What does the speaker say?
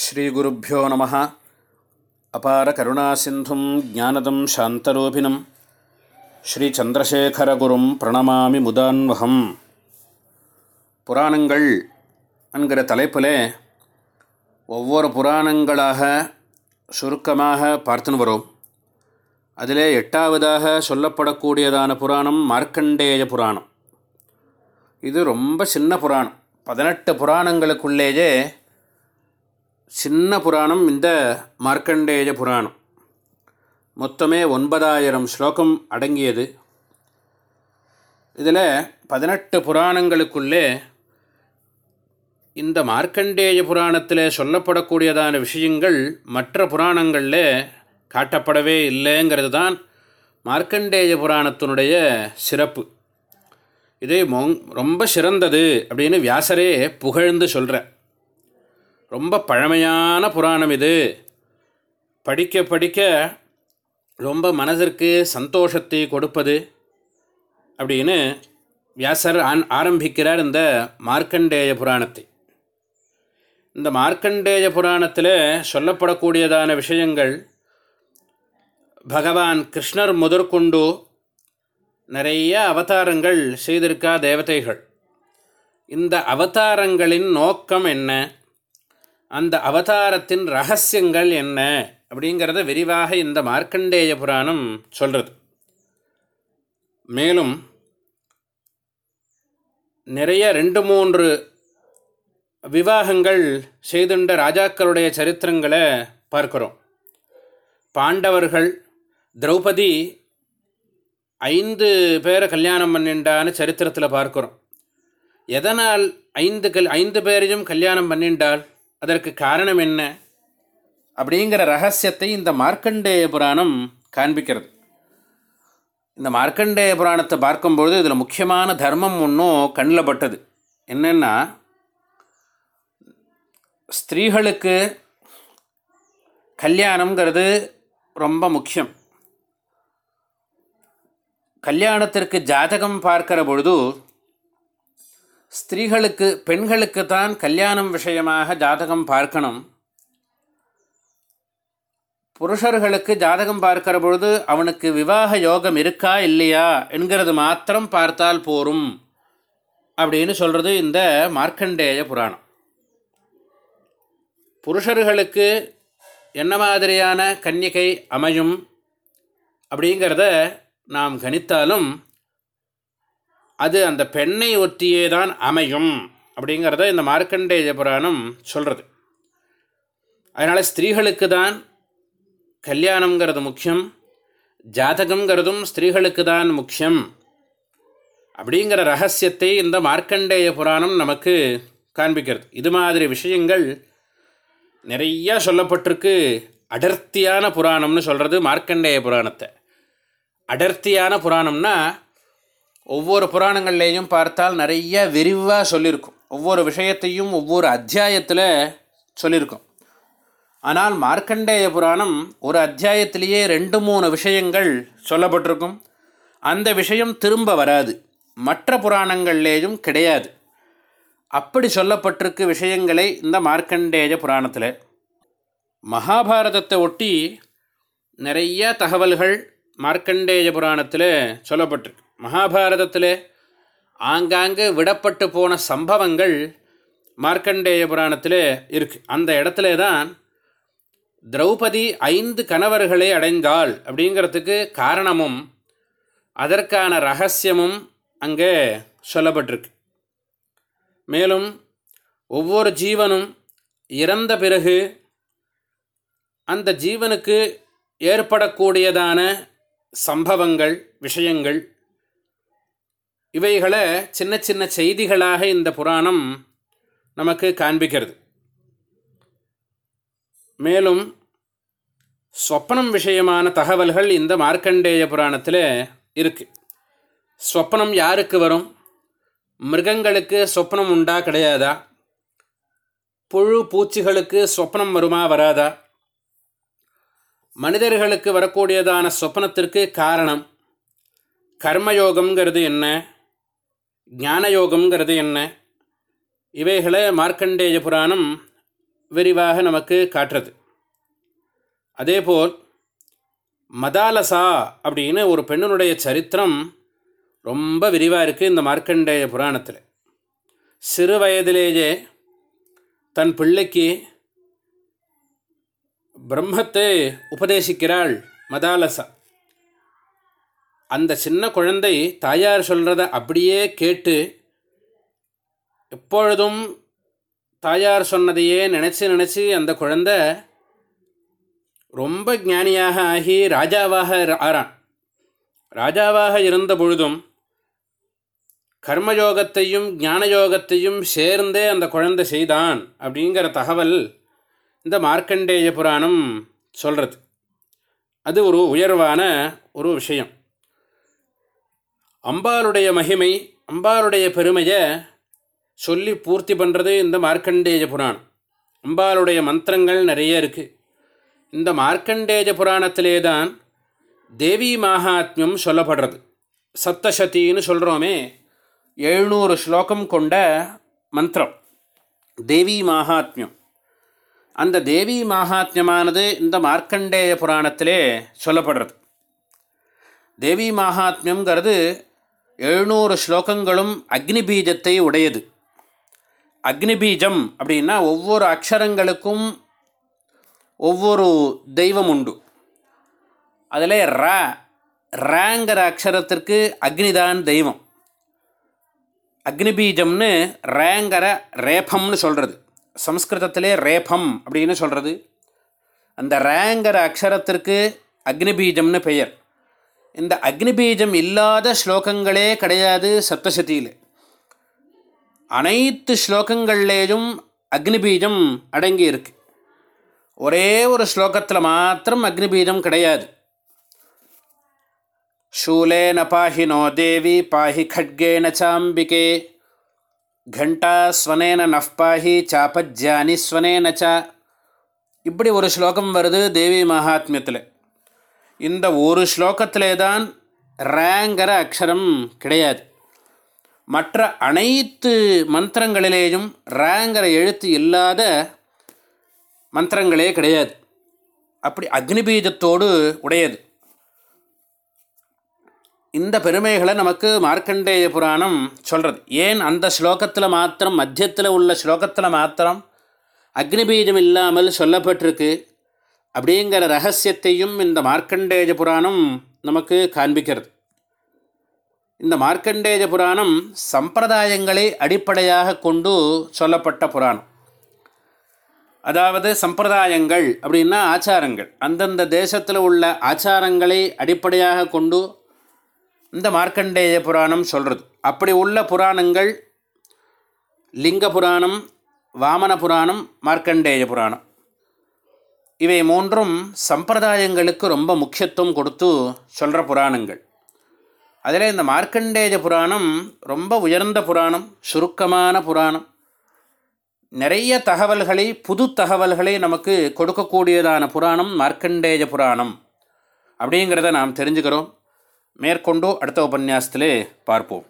ஸ்ரீகுருப்போ நம. அபார கருணாசிந்தும் ஜானதம் சாந்தரூபிணம். ஸ்ரீச்சந்திரசேகரகுரும் பிரணமாமி முதான்வகம். புராணங்கள் என்கிற தலைப்பிலே ஒவ்வொரு புராணங்களாக சுருக்கமாக பார்த்துன்னு வரும். அதிலே எட்டாவதாக சொல்லப்படக்கூடியதான புராணம் மார்க்கண்டேய புராணம். இது ரொம்ப சின்ன புராணம். பதினெட்டு புராணங்களுக்குள்ளேயே சின்ன புராணம் இந்த மார்க்கண்டேய புராணம். மொத்தமே ஒன்பதாயிரம் ஸ்லோகம் அடங்கியது. இதில் பதினெட்டு புராணங்களுக்குள்ளே இந்த மார்க்கண்டேய புராணத்தில் சொல்லப்படக்கூடியதான விஷயங்கள் மற்ற புராணங்களில் காட்டப்படவே இல்லைங்கிறது தான் மார்க்கண்டேய புராணத்தினுடைய சிறப்பு. இது ரொம்ப சிறந்தது அப்படின்னு வியாசரே புகழ்ந்து சொல்கிற ரொம்ப பழமையான புராணம் இது. படிக்க படிக்க ரொம்ப மனதிற்கு சந்தோஷத்தை கொடுப்பது அப்படின்னு வியாசர் ஆன் ஆரம்பிக்கிறார் இந்த மார்க்கண்டேய புராணத்தை. இந்த மார்க்கண்டேய புராணத்தில் சொல்லப்படக்கூடியதான விஷயங்கள் பகவான் கிருஷ்ணர் முதற்கொண்டு நிறைய அவதாரங்கள் செய்திருக்கா தேவதைகள். இந்த அவதாரங்களின் நோக்கம் என்ன? அந்த அவதாரத்தின் ரகசியங்கள் என்ன அப்படிங்கிறத விரிவாக இந்த மார்க்கண்டேய புராணம் சொல்கிறது மேலும் நிறைய ரெண்டு மூன்று விவாகங்கள் செய்துண்ட ராஜாக்களுடைய சரித்திரங்களை பார்க்குறோம். பாண்டவர்கள் திரௌபதி ஐந்து பேரை கல்யாணம் பண்ணிண்டான்னு சரித்திரத்தில் பார்க்குறோம். எதனால் ஐந்து கல் ஐந்து பேரையும் கல்யாணம் பண்ணிண்டால் அதற்கு காரணம் என்ன? அப்படிங்கிற ரகசியத்தை இந்த மார்க்கண்டேய புராணம் காண்பிக்கிறது. இந்த மார்க்கண்டேய புராணத்தை பார்க்கும்பொழுது இதில் முக்கியமான தர்மம் ஒன்றும் கண்ணில் பட்டது. என்னென்னா ஸ்திரீகளுக்கு கல்யாணங்கிறது ரொம்ப முக்கியம். கல்யாணத்திற்கு ஜாதகம் பார்க்கிற பொழுது ஸ்திரீகளுக்கு பெண்களுக்கு தான் கல்யாணம் விஷயமாக ஜாதகம் பார்க்கணும். புருஷர்களுக்கு ஜாதகம் பார்க்கிற பொழுது அவனுக்கு விவாக யோகம் இருக்கா இல்லையா என்கிறது மாத்திரம் பார்த்தால் போரும் அப்படின்னு சொல்கிறது இந்த மார்க்கண்டேய புராணம். புருஷர்களுக்கு என்ன மாதிரியான கன்னிகை அமையும் அப்படிங்கிறத நாம் கணித்தாலும் அது அந்த பெண்ணை ஒற்றியே தான் அமையும் அப்படிங்கிறத இந்த மார்க்கண்டேய புராணம் சொல்கிறது அதனால் ஸ்திரீகளுக்கு தான் கல்யாணங்கிறது முக்கியம் ஜாதகங்கிறதும் ஸ்திரீகளுக்கு தான் முக்கியம் அப்படிங்கிற ரகசியத்தை இந்த மார்க்கண்டேய புராணம் நமக்கு காண்பிக்கிறது. இது மாதிரி விஷயங்கள் நிறையா சொல்லப்பட்டிருக்கு. அடர்த்தியான புராணம்னு சொல்கிறது மார்க்கண்டேய புராணத்தை. அடர்த்தியான புராணம்னா ஒவ்வொரு புராணங்கள்லேயும் பார்த்தால் நிறைய விரிவாக சொல்லியிருக்கும். ஒவ்வொரு விஷயத்தையும் ஒவ்வொரு அத்தியாயத்தில் சொல்லியிருக்கும். ஆனால் மார்க்கண்டேய புராணம் ஒரு அத்தியாயத்திலேயே ரெண்டு மூணு விஷயங்கள் சொல்லப்பட்டிருக்கும். அந்த விஷயம் திரும்ப வராது. மற்ற புராணங்கள்லேயும் கிடையாது. அப்படி சொல்லப்பட்டிருக்கு விஷயங்களை இந்த மார்க்கண்டேய புராணத்தில். மகாபாரதத்தை ஒட்டி நிறைய தகவல்கள் மார்க்கண்டேய புராணத்தில் சொல்லப்பட்டிருக்கு. மகாபாரதத்தில் ஆங்காங்கு விடப்பட்டு போன சம்பவங்கள் மார்க்கண்டேய புராணத்தில் இருக்குது அந்த இடத்துல தான் திரௌபதி ஐந்து கணவர்களை அடைந்தாள் அப்படிங்கிறதுக்கு காரணமும் அதற்கான ரகசியமும் அங்கே சொல்லப்பட்டிருக்கு. மேலும் ஒவ்வொரு ஜீவனும் இறந்த பிறகு அந்த ஜீவனுக்கு ஏற்படக்கூடியதான சம்பவங்கள் விஷயங்கள் இவைகளை சின்ன சின்ன செய்திகளாக இந்த புராணம் நமக்கு காண்பிக்கிறது. மேலும் சொப்பனம் விஷயமான தகவல்கள் இந்த மார்க்கண்டேய புராணத்தில் இருக்குது சொப்பனம் யாருக்கு வரும்? மிருகங்களுக்கு சொப்பனம் உண்டா கிடையாதா? புழு பூச்சிகளுக்கு சொப்பனம் வருமா வராதா? மனிதர்களுக்கு வரக்கூடியதான சொப்பனத்திற்கு காரணம் கர்மயோகம்ங்கிறது என்ன? ஞானயோகம்ங்கிறது என்ன? இவைகளை மார்க்கண்டேய புராணம் விரிவாக நமக்கு காட்டுறது. அதேபோல் மதாலசா அப்படின்னு ஒரு பெண்ணினுடைய சரித்திரம் ரொம்ப விரிவாக இருக்குது இந்த மார்க்கண்டேய புராணத்தில். சிறு வயதிலேயே தன் பிள்ளைக்கு பிரம்மத்தை உபதேசிக்கிறாள் மதாலசா. அந்த சின்ன குழந்தை தாயார் சொல்கிறத அப்படியே கேட்டு எப்பொழுதும் தாயார் சொன்னதையே நினச்சி நினச்சி அந்த குழந்தை ரொம்ப ஞானியாக ஆகி ராஜாவாக ஆறான். ராஜாவாக இருந்த பொழுதும் கர்மயோகத்தையும் ஞானயோகத்தையும் சேர்ந்தே அந்த குழந்தை செய்தான் அப்படிங்கிற தகவல் இந்த மார்க்கண்டேய புராணம் சொல்கிறது அது ஒரு உயர்வான ஒரு விஷயம். அம்பாளுடைய மகிமை அம்பாளுடைய பெருமையை சொல்லி பூர்த்தி பண்ணுறது இந்த மார்க்கண்டேய புராணம். அம்பாளுடைய மந்திரங்கள் நிறைய இருக்குது இந்த மார்க்கண்டேய புராணத்திலே தான் தேவி மகாத்மியம் சொல்லப்படுறது. சப்தசதின்னு சொல்கிறோமே எழுநூறு ஸ்லோகம் கொண்ட மந்திரம். தேவி மகாத்மியம். அந்த தேவி மகாத்மியமானது இந்த மார்க்கண்டேய புராணத்திலே சொல்லப்படுறது. தேவி மகாத்மியங்கிறது எழுநூறு ஸ்லோகங்களும் அக்னி பீஜத்தை உடையது. அக்னி பீஜம் அப்படின்னா ஒவ்வொரு அக்ஷரங்களுக்கும் ஒவ்வொரு தெய்வம் உண்டு. அதில் ர ரேங்கிற அக்ஷரத்திற்கு அக்னிதான் தெய்வம். அக்னி பீஜம்னு ரேங்கிற ரேபம்னு சொல்கிறது சம்ஸ்கிருதத்திலே ரேபம் அப்படின்னு சொல்கிறது அந்த ரேங்கிற அக்ஷரத்திற்கு அக்னி பீஜம்னு பெயர். இந்த அக்னி பீஜம் இல்லாத ஸ்லோகங்களே கிடையாது சப்தசதியில் அனைத்து ஸ்லோகங்கள்லேயும் அக்னி பீஜம் அடங்கி இருக்கு ஒரே ஒரு ஸ்லோகத்தில் மாத்திரம் அக்னி பீஜம் கிடையாது शूलेन पाहि नो देवी पाहि खड्गेन चाम्बिके घण्टास्वनेन नः पाहि चापज्यानि स्वनेन च இப்படி ஒரு ஸ்லோகம் வருது தேவி மகாத்மியத்தில் இந்த ஒரு ஸ்லோகத்திலே தான் ரேங்கிற அக்ஷரம் கிடையாது. மற்ற அனைத்து மந்திரங்களிலேயும் ரேங்கிற எழுத்து இல்லாத மந்திரங்களே கிடையாது. அப்படி அக்னிபீஜத்தோடு உடையது. இந்த பெருமைகளை நமக்கு மார்க்கண்டேய புராணம் சொல்கிறது ஏன் அந்த ஸ்லோகத்தில் மாத்திரம் மத்தியத்தில் உள்ள ஸ்லோகத்தில் மாத்திரம் அக்னிபீஜம் இல்லாமல் சொல்லப்பட்டிருக்கு? அப்படிங்கிற ரகசியத்தையும் இந்த மார்க்கண்டேய புராணம் நமக்கு காண்பிக்கிறது. இந்த மார்க்கண்டேய புராணம் சம்பிரதாயங்களை அடிப்படையாக கொண்டு சொல்லப்பட்ட புராணம். அதாவது சம்பிரதாயங்கள் அப்படின்னா ஆச்சாரங்கள். அந்தந்த தேசத்தில் உள்ள ஆச்சாரங்களை அடிப்படையாக கொண்டு இந்த மார்க்கண்டேய புராணம் சொல்கிறது அப்படி உள்ள புராணங்கள் லிங்க புராணம் வாமன புராணம் மார்க்கண்டேய புராணம். இவை மூன்றும் சம்பிரதாயங்களுக்கு ரொம்ப முக்கியத்துவம் கொடுத்து சொல்கிற புராணங்கள். அதில் இந்த மார்க்கண்டேய புராணம் ரொம்ப உயர்ந்த புராணம் சுருக்கமான புராணம். நிறைய தகவல்களை புது தகவல்களை நமக்கு கொடுக்கக்கூடியதான புராணம் மார்க்கண்டேய புராணம். அப்படிங்கிறத நாம் தெரிஞ்சுக்கிறோம். மேற்கொண்டு அடுத்த உபன்யாசத்திலே பார்ப்போம்.